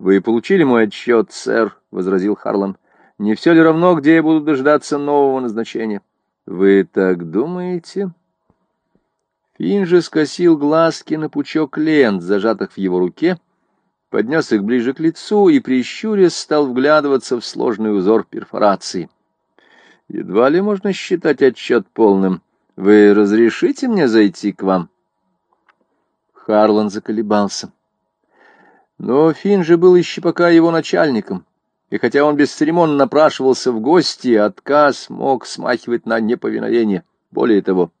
Вы получили мой отчет, сэр, — возразил Харлан. Не все ли равно, где я буду дождаться нового назначения? Вы так думаете? Финн же скосил глазки на пучок лент, зажатых в его руке, поднес их ближе к лицу и, прищурясь, стал вглядываться в сложный узор перфорации. Едва ли можно считать отчет полным. Вы разрешите мне зайти к вам? Харлан заколебался. Но Финн же был еще пока его начальником, и хотя он бесцеремонно напрашивался в гости, отказ мог смахивать на неповиновение. Более того,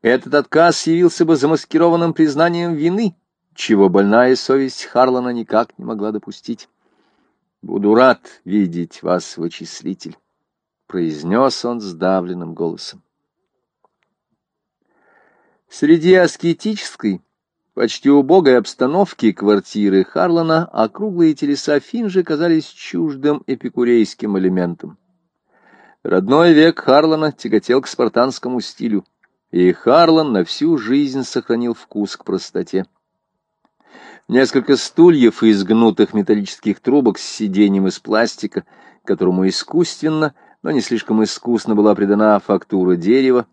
этот отказ явился бы замаскированным признанием вины, чего больная совесть Харлана никак не могла допустить. «Буду рад видеть вас, вычислитель», — произнес он сдавленным голосом. Среди аскетической, почти убогой обстановки квартиры Харлана округлые телеса Финжи казались чуждым эпикурейским элементом. Родной век Харлана тяготел к спартанскому стилю — и Харлан на всю жизнь сохранил вкус к простоте. Несколько стульев из гнутых металлических трубок с сиденьем из пластика, которому искусственно, но не слишком искусно была придана фактура дерева.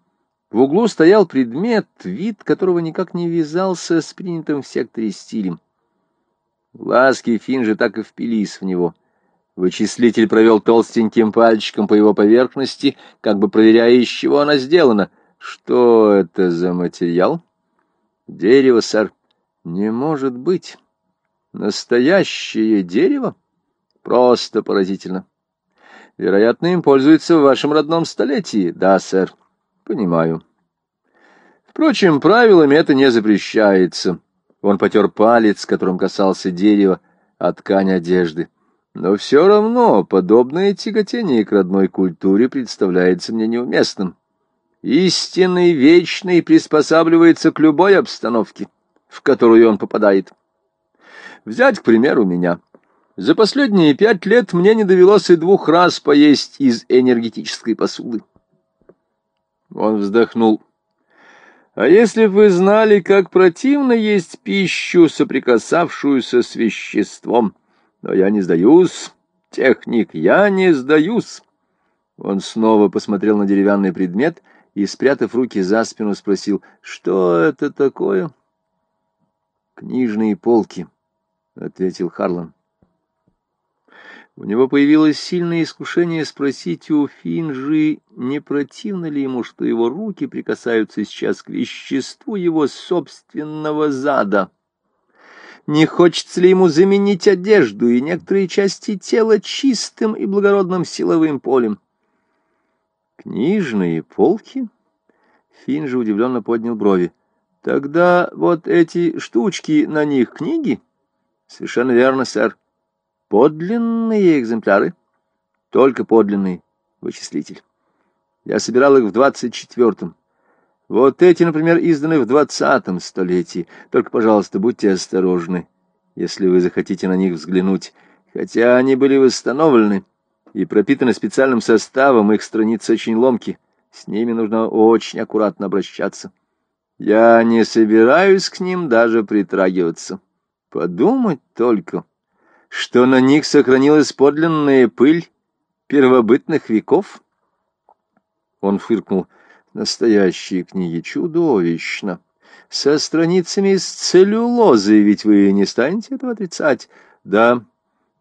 В углу стоял предмет, вид которого никак не вязался с принятым в секторе стилем. Глазки Финжи так и впились в него. Вычислитель провел толстеньким пальчиком по его поверхности, как бы проверяя, из чего она сделана — что это за материал? Дерево, сэр. Не может быть. Настоящее дерево? Просто поразительно. Вероятно, им пользуются в вашем родном столетии. Да, сэр. Понимаю. Впрочем, правилами это не запрещается. Он потер палец, которым касался дерева, а ткань одежды. Но все равно подобное тяготение к родной культуре представляется мне неуместным истинный, вечный, приспосабливается к любой обстановке, в которую он попадает. Взять, к примеру, меня. За последние пять лет мне не довелось и двух раз поесть из энергетической посуды. Он вздохнул. А если бы вы знали, как противно есть пищу, соприкасавшуюся с веществом. Но я не сдаюсь, техник, я не сдаюсь. Он снова посмотрел на деревянный предмет и, спрятав руки за спину, спросил, что это такое? «Книжные полки», — ответил Харлан. У него появилось сильное искушение спросить у Финжи, не противно ли ему, что его руки прикасаются сейчас к веществу его собственного зада. Не хочется ли ему заменить одежду и некоторые части тела чистым и благородным силовым полем? Книжные полки? Финн же удивленно поднял брови. Тогда вот эти штучки, на них книги? Совершенно верно, сэр. Подлинные экземпляры? Только подлинный вычислитель. Я собирал их в двадцать четвертом. Вот эти, например, изданы в двадцатом столетии. Только, пожалуйста, будьте осторожны, если вы захотите на них взглянуть. Хотя они были восстановлены и пропитаны специальным составом, их страницы очень ломки. С ними нужно очень аккуратно обращаться. Я не собираюсь к ним даже притрагиваться. Подумать только, что на них сохранилась подлинная пыль первобытных веков. Он фыркнул. Настоящие книги чудовищно. Со страницами из целлюлозы, ведь вы не станете этого отрицать. Да,